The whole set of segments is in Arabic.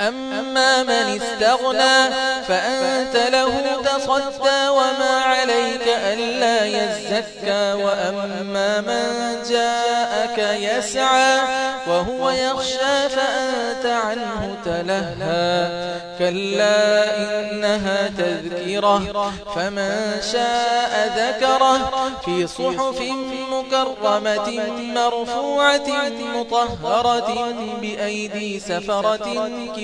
أما من استغنى فأنت له تصدى وما عليك ألا يزكى وأما من جاءك يسعى وهو يخشى فأنت عنه تلهى كلا إنها تذكرة فمن شاء ذكره في صحف مكرمة مرفوعة مطهرة بأيدي سفرة كرامة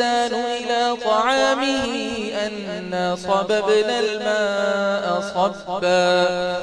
الإنسان إلى طعامه أنا صببنا الماء صبا.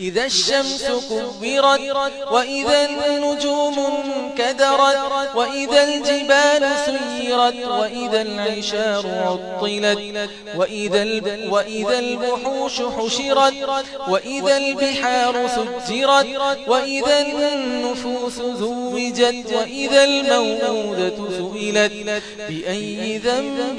إذا الشمس كبرت وإذا النجوم كدرت وإذا الجبال سيرت وإذا العشار عطلت وإذا, الب... وإذا البحوش حشرت وإذا البحار سجرت وإذا النفوس زوجت وإذا الموءودة سئلت بأي ذنب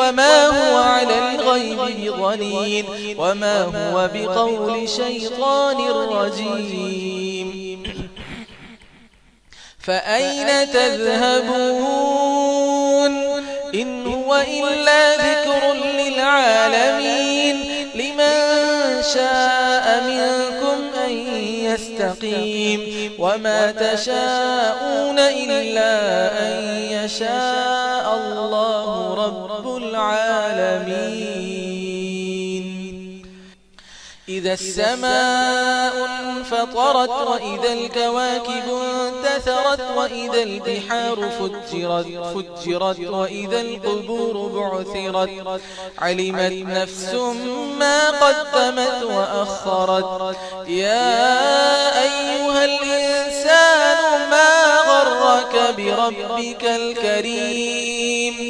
وما هو على الغيب ظنين وما هو بقول شيطان رجيم. فأين تذهبون؟ إن هو إلا ذكر للعالمين. لمن شاء منكم أن يستقيم. وما تشاءون إلا أن يشاء الله. رب العالمين. إذا السماء انفطرت وإذا الكواكب انتثرت وإذا البحار فجرت, فجرت وإذا القبور بعثرت. علمت نفس ما قدمت وأخرت. يا أيها الإنسان ما غرك بربك الكريم؟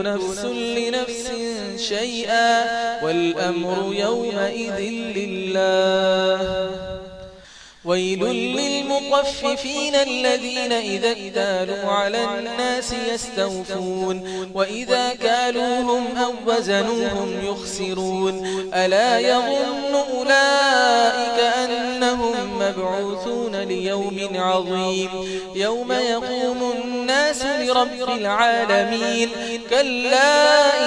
نفس لنفس شيئا والأمر يومئذ لله. ويل للمطففين الذين إذا اكتالوا على الناس يستوفون. وإذا كالوهم أو وزنوهم يخسرون. ألا يظن أولئك أنهم مبعوثون ليوم عظيم. يوم يقوم الناس الناس لرب العالمين. كلا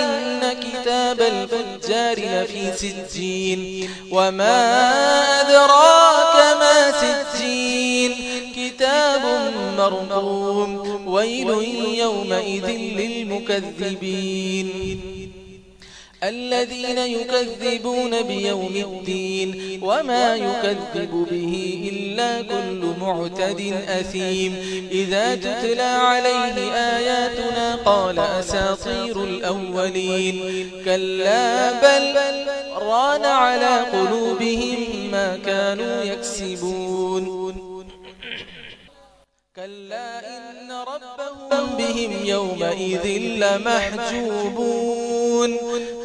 إن كتاب الفجار لفي سجين. وما أدراك ما سجين. كتاب مرموم ويل يومئذ للمكذبين. الذين يكذبون بيوم الدين وما يكذب به إلا كل معتد أثيم. إذا تتلى عليه آياتنا قال أساطير الأولين. كلا بل ران على قلوبهم ما كانوا يكسبون. كلا إن ربهم بهم يومئذ لمحجوبون.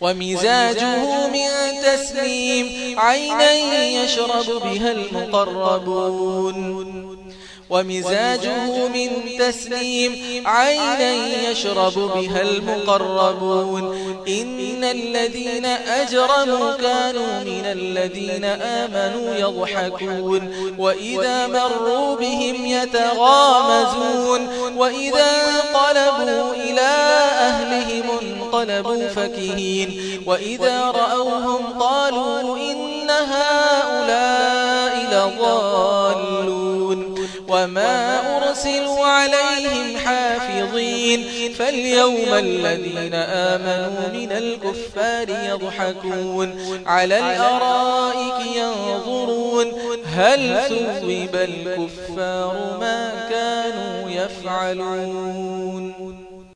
ومزاجه من تسليم عينا يشرب بها المقربون. ومزاجه من تسليم عينا يشرب بها المقربون. إن الذين أجرموا كانوا من الذين آمنوا يضحكون. وإذا مروا بهم يتغامزون. وإذا انقلبوا إلى أهلهم انقلبوا فكهين وإذا رأوهم قالوا إن هؤلاء لضالون وما أرسلوا عليهم حافظين فاليوم الذين آمنوا من الكفار يضحكون على الأرائك ينظرون هل ثوب الكفار ما كانوا يفعلون